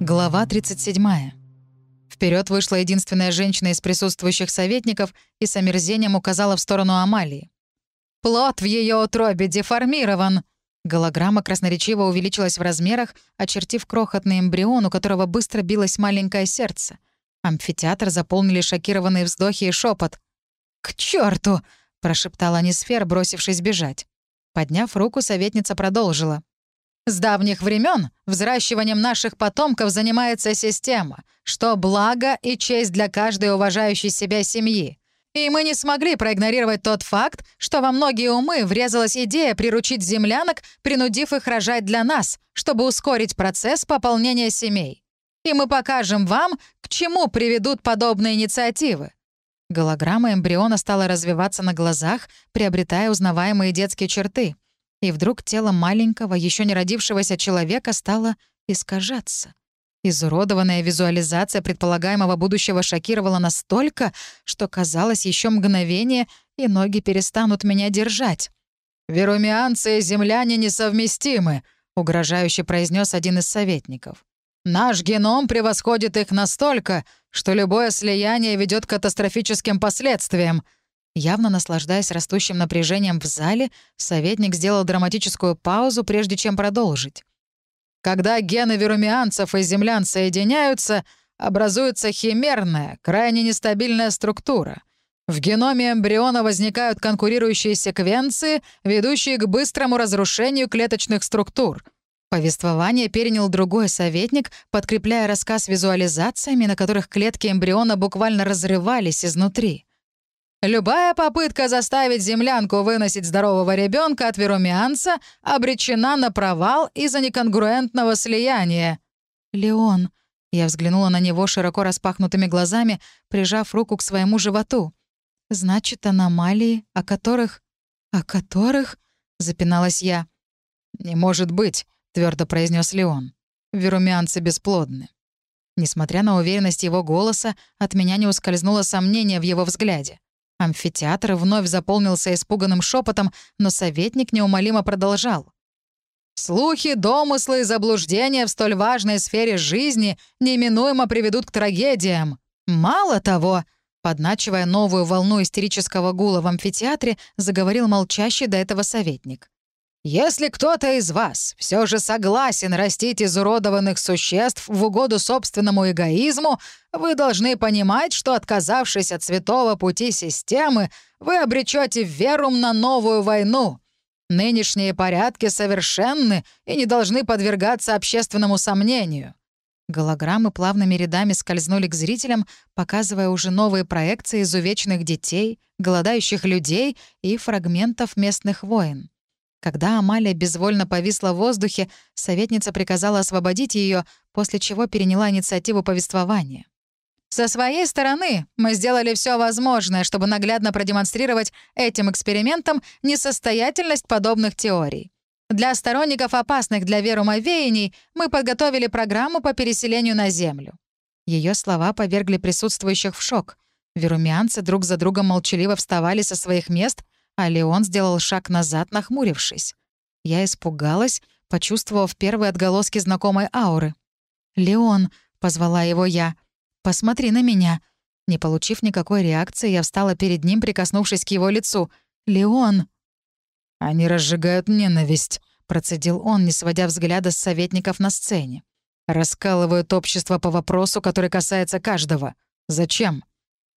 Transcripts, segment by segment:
Глава 37. Вперед вышла единственная женщина из присутствующих советников и с омерзением указала в сторону Амалии. «Плод в ее утробе деформирован!» Голограмма красноречиво увеличилась в размерах, очертив крохотный эмбрион, у которого быстро билось маленькое сердце. Амфитеатр заполнили шокированные вздохи и шепот. «К черту! прошептала Нисфер, бросившись бежать. Подняв руку, советница продолжила. С давних времен взращиванием наших потомков занимается система, что благо и честь для каждой уважающей себя семьи. И мы не смогли проигнорировать тот факт, что во многие умы врезалась идея приручить землянок, принудив их рожать для нас, чтобы ускорить процесс пополнения семей. И мы покажем вам, к чему приведут подобные инициативы. Голограмма эмбриона стала развиваться на глазах, приобретая узнаваемые детские черты — и вдруг тело маленького, еще не родившегося человека стало искажаться. Изуродованная визуализация предполагаемого будущего шокировала настолько, что казалось еще мгновение, и ноги перестанут меня держать. «Верумианцы и земляне несовместимы», — угрожающе произнес один из советников. «Наш геном превосходит их настолько, что любое слияние ведет к катастрофическим последствиям», Явно наслаждаясь растущим напряжением в зале, советник сделал драматическую паузу, прежде чем продолжить. «Когда гены верумианцев и землян соединяются, образуется химерная, крайне нестабильная структура. В геноме эмбриона возникают конкурирующие секвенции, ведущие к быстрому разрушению клеточных структур». Повествование перенял другой советник, подкрепляя рассказ визуализациями, на которых клетки эмбриона буквально разрывались изнутри. Любая попытка заставить землянку выносить здорового ребенка от верумианца обречена на провал из-за неконгруентного слияния. «Леон», — я взглянула на него широко распахнутыми глазами, прижав руку к своему животу. «Значит, аномалии, о которых...» «О которых...» — запиналась я. «Не может быть», — твердо произнес Леон. «Верумианцы бесплодны». Несмотря на уверенность его голоса, от меня не ускользнуло сомнение в его взгляде. Амфитеатр вновь заполнился испуганным шепотом, но советник неумолимо продолжал. «Слухи, домыслы и заблуждения в столь важной сфере жизни неминуемо приведут к трагедиям. Мало того...» Подначивая новую волну истерического гула в амфитеатре, заговорил молчащий до этого советник. Если кто-то из вас все же согласен растить изуродованных существ в угоду собственному эгоизму, вы должны понимать, что, отказавшись от святого пути системы, вы обречете Верум на новую войну. Нынешние порядки совершенны и не должны подвергаться общественному сомнению. Голограммы плавными рядами скользнули к зрителям, показывая уже новые проекции изувеченных детей, голодающих людей и фрагментов местных войн. Когда Амалия безвольно повисла в воздухе, советница приказала освободить ее, после чего переняла инициативу повествования. Со своей стороны мы сделали все возможное, чтобы наглядно продемонстрировать этим экспериментом несостоятельность подобных теорий. Для сторонников опасных для верума веяний мы подготовили программу по переселению на Землю. Ее слова повергли присутствующих в шок. Верумианцы друг за другом молчаливо вставали со своих мест — а Леон сделал шаг назад, нахмурившись. Я испугалась, почувствовав первые отголоски знакомой ауры. «Леон», — позвала его я, — «посмотри на меня». Не получив никакой реакции, я встала перед ним, прикоснувшись к его лицу. «Леон!» «Они разжигают ненависть», — процедил он, не сводя взгляда с советников на сцене. «Раскалывают общество по вопросу, который касается каждого. Зачем?»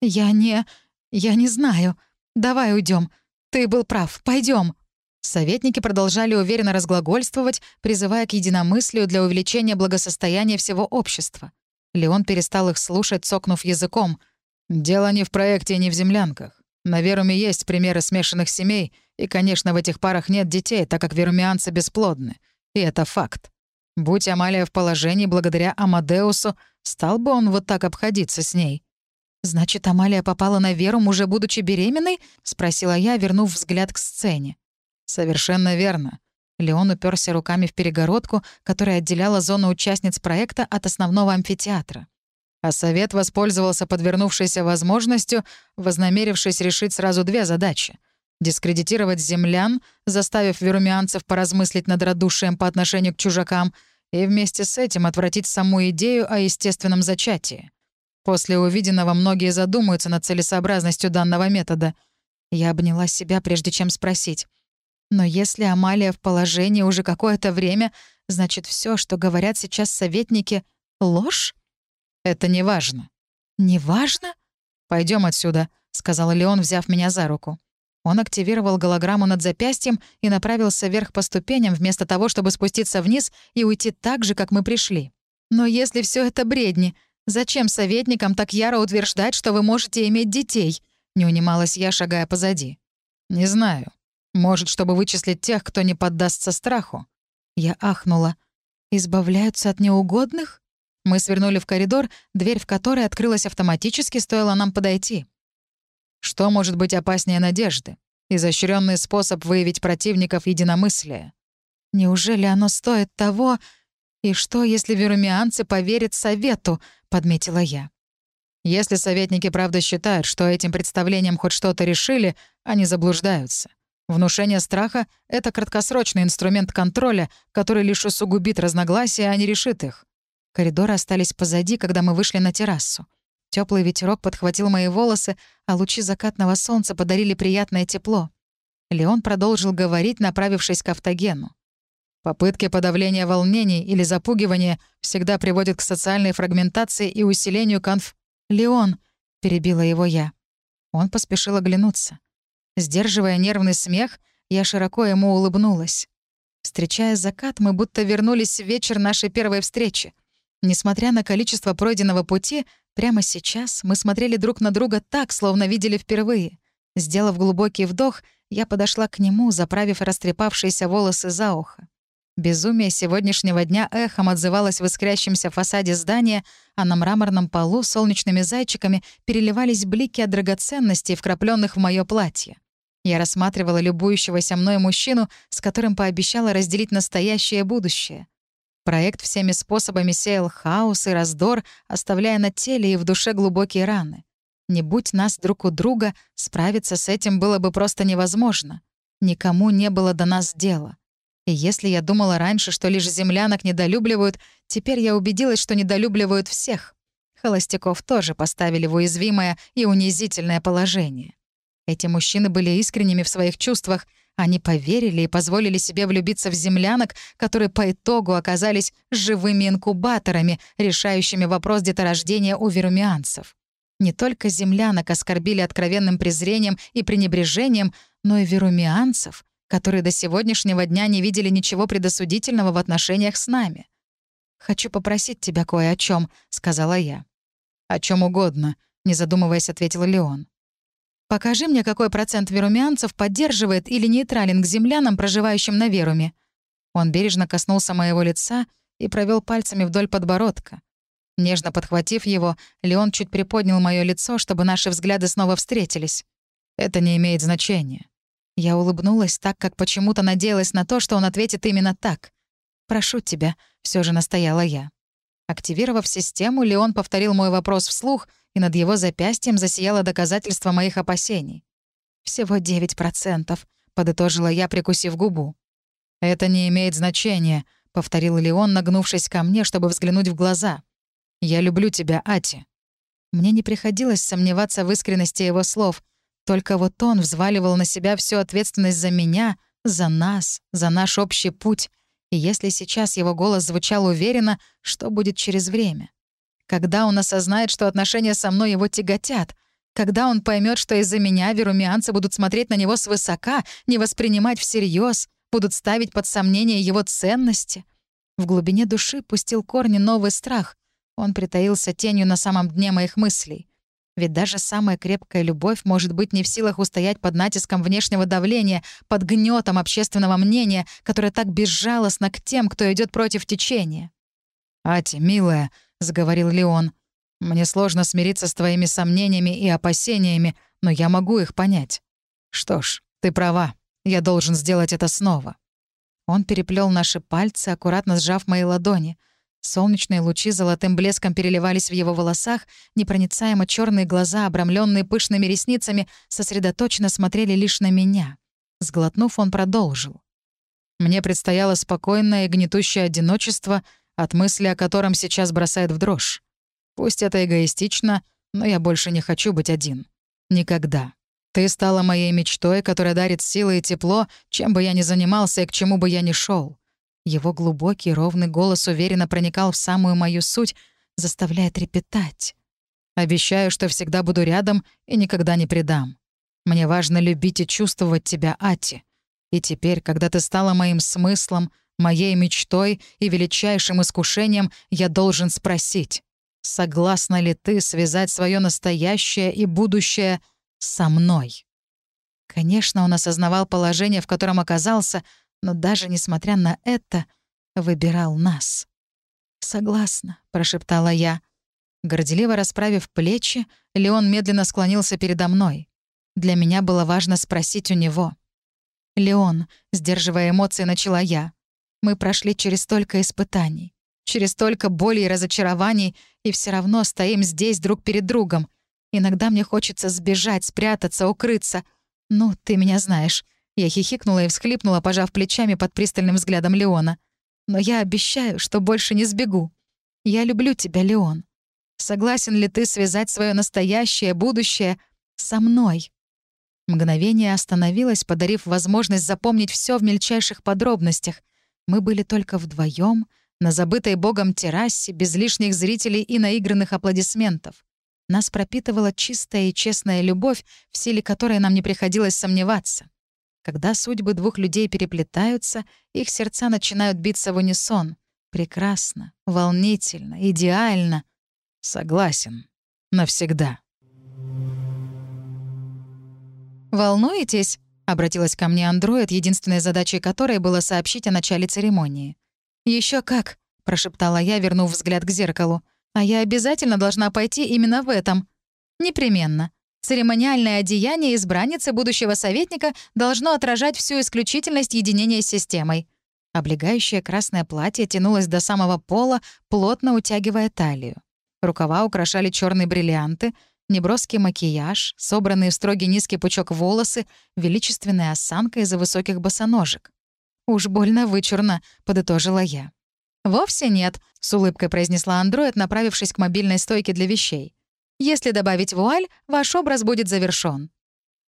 «Я не... я не знаю. Давай уйдем. «Ты был прав. Пойдем. Советники продолжали уверенно разглагольствовать, призывая к единомыслию для увеличения благосостояния всего общества. Леон перестал их слушать, цокнув языком. «Дело не в проекте не в землянках. На Веруме есть примеры смешанных семей, и, конечно, в этих парах нет детей, так как верумианцы бесплодны. И это факт. Будь Амалия в положении благодаря Амадеусу, стал бы он вот так обходиться с ней. «Значит, Амалия попала на Веру, уже будучи беременной?» — спросила я, вернув взгляд к сцене. «Совершенно верно». Леон уперся руками в перегородку, которая отделяла зону участниц проекта от основного амфитеатра. А совет воспользовался подвернувшейся возможностью, вознамерившись решить сразу две задачи — дискредитировать землян, заставив верумианцев поразмыслить над радушием по отношению к чужакам, и вместе с этим отвратить саму идею о естественном зачатии. После увиденного многие задумаются над целесообразностью данного метода. Я обняла себя, прежде чем спросить. Но если Амалия в положении уже какое-то время, значит, все, что говорят сейчас советники, — ложь? Это не важно. Не важно? Пойдем отсюда, — сказал Леон, взяв меня за руку. Он активировал голограмму над запястьем и направился вверх по ступеням, вместо того, чтобы спуститься вниз и уйти так же, как мы пришли. Но если все это бредни, зачем советникам так яро утверждать, что вы можете иметь детей? Не унималась я, шагая позади. Не знаю. Может, чтобы вычислить тех, кто не поддастся страху. Я ахнула. Избавляются от неугодных? Мы свернули в коридор, дверь в который открылась автоматически, стоило нам подойти. Что может быть опаснее надежды? Изощренный способ выявить противников единомыслия. Неужели оно стоит того? И что, если верумианцы поверят совету? Подметила я. Если советники правда считают, что этим представлением хоть что-то решили, они заблуждаются. Внушение страха — это краткосрочный инструмент контроля, который лишь усугубит разногласия, а не решит их. Коридоры остались позади, когда мы вышли на террасу. Теплый ветерок подхватил мои волосы, а лучи закатного солнца подарили приятное тепло. Леон продолжил говорить, направившись к автогену. Попытки подавления волнений или запугивания всегда приводят к социальной фрагментации и усилению конф... «Леон!» — перебила его я. Он поспешил оглянуться. Сдерживая нервный смех, я широко ему улыбнулась. Встречая закат, мы будто вернулись в вечер нашей первой встречи. Несмотря на количество пройденного пути, Прямо сейчас мы смотрели друг на друга так, словно видели впервые. Сделав глубокий вдох, я подошла к нему, заправив растрепавшиеся волосы за ухо. Безумие сегодняшнего дня эхом отзывалось в искрящемся фасаде здания, а на мраморном полу солнечными зайчиками переливались блики от драгоценностей, вкрапленных в мое платье. Я рассматривала любующегося мной мужчину, с которым пообещала разделить настоящее будущее. Проект всеми способами сеял хаос и раздор, оставляя на теле и в душе глубокие раны. Не будь нас друг у друга, справиться с этим было бы просто невозможно. Никому не было до нас дела. И если я думала раньше, что лишь землянок недолюбливают, теперь я убедилась, что недолюбливают всех. Холостяков тоже поставили в уязвимое и унизительное положение. Эти мужчины были искренними в своих чувствах, они поверили и позволили себе влюбиться в землянок, которые по итогу оказались живыми инкубаторами, решающими вопрос деторождения у верумианцев. Не только землянок оскорбили откровенным презрением и пренебрежением, но и верумианцев, которые до сегодняшнего дня не видели ничего предосудительного в отношениях с нами. «Хочу попросить тебя кое о чем, сказала я. «О чем угодно», — не задумываясь, ответил Леон. Покажи мне, какой процент верумянцев поддерживает или нейтрален к землянам, проживающим на Веруме». Он бережно коснулся моего лица и провел пальцами вдоль подбородка. Нежно подхватив его, Леон чуть приподнял мое лицо, чтобы наши взгляды снова встретились. «Это не имеет значения». Я улыбнулась так, как почему-то надеялась на то, что он ответит именно так. «Прошу тебя», — все же настояла я. Активировав систему, Леон повторил мой вопрос вслух, и над его запястьем засияло доказательство моих опасений. «Всего 9%, — подытожила я, прикусив губу. «Это не имеет значения», — повторил Леон, нагнувшись ко мне, чтобы взглянуть в глаза. «Я люблю тебя, Ати». Мне не приходилось сомневаться в искренности его слов, только вот он взваливал на себя всю ответственность за меня, за нас, за наш общий путь. И если сейчас его голос звучал уверенно, что будет через время? Когда он осознает, что отношения со мной его тяготят? Когда он поймет, что из-за меня верумианцы будут смотреть на него свысока, не воспринимать всерьез, будут ставить под сомнение его ценности? В глубине души пустил корни новый страх. Он притаился тенью на самом дне моих мыслей. Ведь даже самая крепкая любовь может быть не в силах устоять под натиском внешнего давления, под гнетом общественного мнения, которое так безжалостно к тем, кто идет против течения. «Ати, милая», — заговорил Леон. «Мне сложно смириться с твоими сомнениями и опасениями, но я могу их понять. Что ж, ты права, я должен сделать это снова». Он переплел наши пальцы, аккуратно сжав мои ладони. Солнечные лучи золотым блеском переливались в его волосах, непроницаемо черные глаза, обрамленные пышными ресницами, сосредоточенно смотрели лишь на меня. Сглотнув, он продолжил. Мне предстояло спокойное и гнетущее одиночество, от мысли о котором сейчас бросает в дрожь. Пусть это эгоистично, но я больше не хочу быть один. Никогда. Ты стала моей мечтой, которая дарит силы и тепло, чем бы я ни занимался и к чему бы я ни шел. Его глубокий, ровный голос уверенно проникал в самую мою суть, заставляя трепетать. Обещаю, что всегда буду рядом и никогда не предам. Мне важно любить и чувствовать тебя, Ати. И теперь, когда ты стала моим смыслом, моей мечтой и величайшим искушением, я должен спросить, согласна ли ты связать свое настоящее и будущее со мной? Конечно, он осознавал положение, в котором оказался, но даже несмотря на это, выбирал нас. «Согласна», — прошептала я. Горделиво расправив плечи, Леон медленно склонился передо мной. Для меня было важно спросить у него. «Леон», — сдерживая эмоции, начала я, — «мы прошли через столько испытаний, через столько боли и разочарований, и все равно стоим здесь друг перед другом. Иногда мне хочется сбежать, спрятаться, укрыться. Ну, ты меня знаешь». Я хихикнула и всхлипнула, пожав плечами под пристальным взглядом Леона. «Но я обещаю, что больше не сбегу. Я люблю тебя, Леон. Согласен ли ты связать свое настоящее, будущее со мной?» Мгновение остановилось, подарив возможность запомнить все в мельчайших подробностях. Мы были только вдвоем на забытой богом террасе, без лишних зрителей и наигранных аплодисментов. Нас пропитывала чистая и честная любовь, в силе которой нам не приходилось сомневаться. Когда судьбы двух людей переплетаются, их сердца начинают биться в унисон. Прекрасно, волнительно, идеально. Согласен. Навсегда. «Волнуетесь?» — обратилась ко мне андроид, единственной задачей которой было сообщить о начале церемонии. Еще как!» — прошептала я, вернув взгляд к зеркалу. «А я обязательно должна пойти именно в этом». «Непременно. Церемониальное одеяние избранницы будущего советника должно отражать всю исключительность единения с системой». Облегающее красное платье тянулось до самого пола, плотно утягивая талию. Рукава украшали черные бриллианты, Неброский макияж, собранные в строгий низкий пучок волосы, величественная осанка из-за высоких босоножек. «Уж больно вычурно», — подытожила я. «Вовсе нет», — с улыбкой произнесла андроид, направившись к мобильной стойке для вещей. «Если добавить вуаль, ваш образ будет завершён».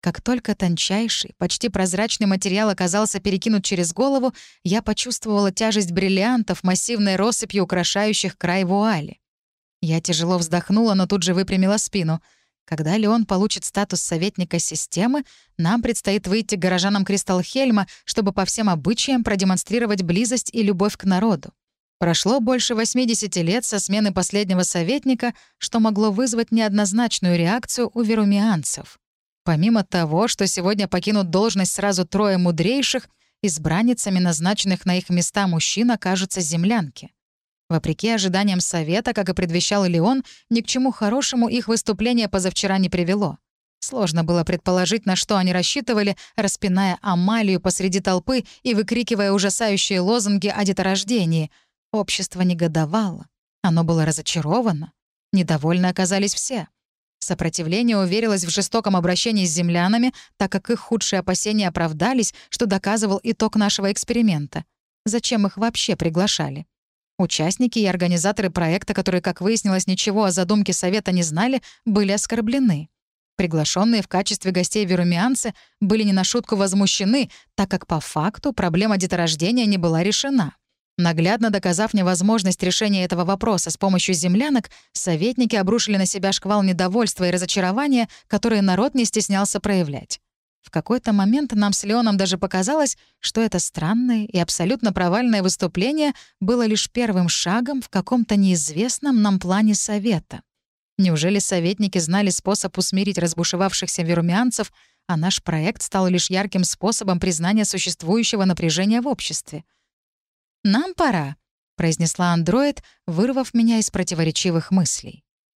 Как только тончайший, почти прозрачный материал оказался перекинут через голову, я почувствовала тяжесть бриллиантов, массивной россыпью украшающих край вуали. Я тяжело вздохнула, но тут же выпрямила спину. Когда Леон получит статус советника системы, нам предстоит выйти к горожанам Кристалхельма, чтобы по всем обычаям продемонстрировать близость и любовь к народу. Прошло больше 80 лет со смены последнего советника, что могло вызвать неоднозначную реакцию у верумианцев. Помимо того, что сегодня покинут должность сразу трое мудрейших, избранницами назначенных на их места мужчин окажутся землянки. Вопреки ожиданиям совета, как и предвещал Леон, ни к чему хорошему их выступление позавчера не привело. Сложно было предположить, на что они рассчитывали, распиная Амалию посреди толпы и выкрикивая ужасающие лозунги о деторождении. Общество негодовало. Оно было разочаровано. Недовольны оказались все. Сопротивление уверилось в жестоком обращении с землянами, так как их худшие опасения оправдались, что доказывал итог нашего эксперимента. Зачем их вообще приглашали? Участники и организаторы проекта, которые, как выяснилось, ничего о задумке Совета не знали, были оскорблены. Приглашенные в качестве гостей верумианцы были не на шутку возмущены, так как по факту проблема деторождения не была решена. Наглядно доказав невозможность решения этого вопроса с помощью землянок, советники обрушили на себя шквал недовольства и разочарования, которые народ не стеснялся проявлять. В какой-то момент нам с Леоном даже показалось, что это странное и абсолютно провальное выступление было лишь первым шагом в каком-то неизвестном нам плане совета. Неужели советники знали способ усмирить разбушевавшихся верумианцев, а наш проект стал лишь ярким способом признания существующего напряжения в обществе? «Нам пора», — произнесла андроид, вырвав меня из противоречивых мыслей.